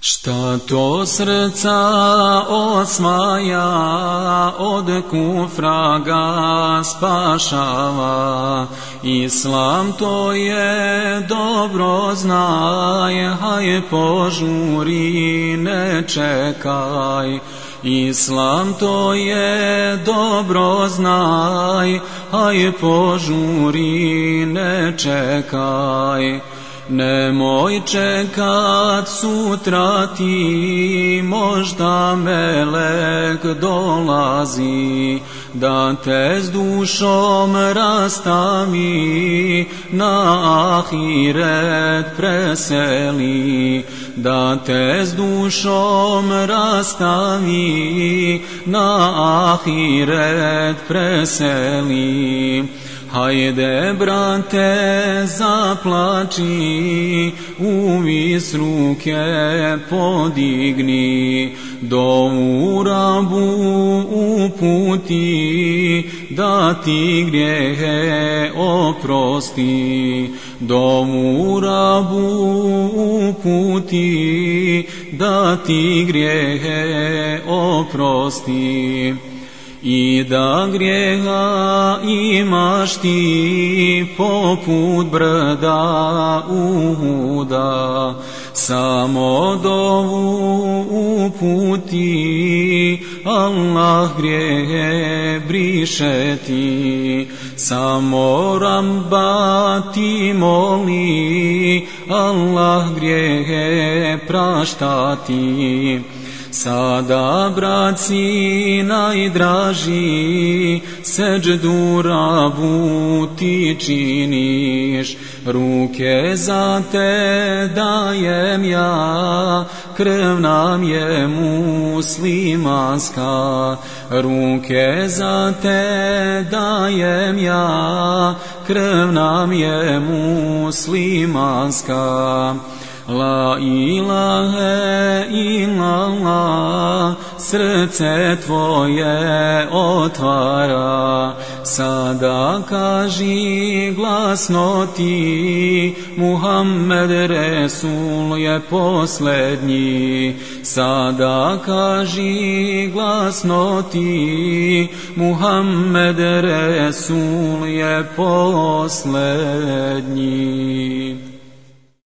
Šta to srca osmaja, od kufra ga spašava? Islam to je dobro znaj Haj požuri ne čekaj. Islam to je dobro znaj Haj požuri ne čekaj. Nemoj čekat sutra ti, možda melek dolazi, da te s dušom rastavi, na ahiret preseli, da te s dušom rastavi, na ahiret preseli. Hajde, brate, zaplači, u visruke podigni, do urabu uputi, da ti grijehe oprosti. Do urabu uputi, da ti grijehe oprosti i da grijeha imaš ti poput brda uhuda samo dovu uputi Allah grijehe briše ti. Samo ramba ti moli Allah grijehe praštati Sada, braci najdraži, seđdu rabu ti činiš, ruke za te dajem ja, krv nam je muslimanska, ruke za te dajem ja, krv nam je muslimanska. La ilahe illallah, srce tvoje otvara, sada kaži glasno ti, Muhammed Resul je poslednji, sada kaži glasno ti, Muhammed Resul je poslednji.